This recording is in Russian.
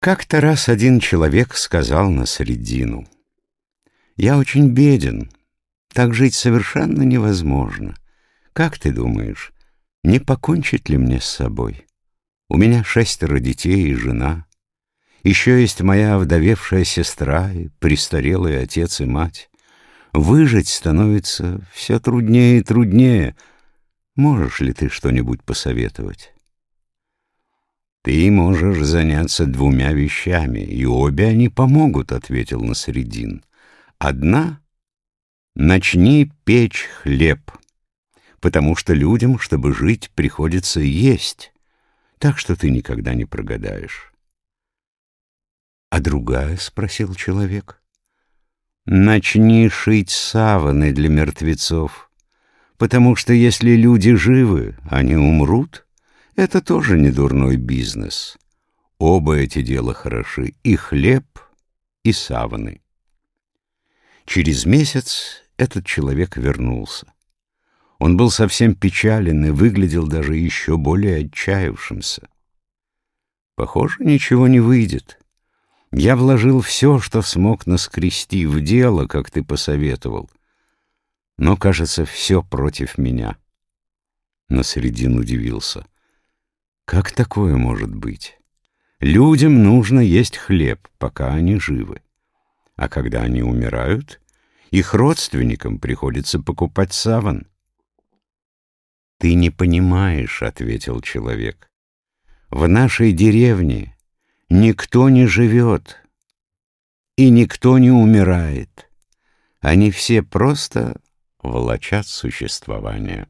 Как-то раз один человек сказал на средину, «Я очень беден, так жить совершенно невозможно. Как ты думаешь, не покончить ли мне с собой? У меня шестеро детей и жена. Еще есть моя овдовевшая сестра и престарелый отец и мать. Выжить становится все труднее и труднее. Можешь ли ты что-нибудь посоветовать? «Ты можешь заняться двумя вещами, и обе они помогут», — ответил Насредин. «Одна — начни печь хлеб, потому что людям, чтобы жить, приходится есть, так что ты никогда не прогадаешь». «А другая?» — спросил человек. «Начни шить саваны для мертвецов, потому что если люди живы, они умрут». Это тоже не дурной бизнес. Оба эти дела хороши, и хлеб, и саваны. Через месяц этот человек вернулся. Он был совсем печален и выглядел даже еще более отчаявшимся. Похоже, ничего не выйдет. Я вложил все, что смог наскрести в дело, как ты посоветовал. Но, кажется, все против меня. Насредин удивился. Как такое может быть? Людям нужно есть хлеб, пока они живы. А когда они умирают, их родственникам приходится покупать саван. «Ты не понимаешь», — ответил человек. «В нашей деревне никто не живет и никто не умирает. Они все просто волочат существование».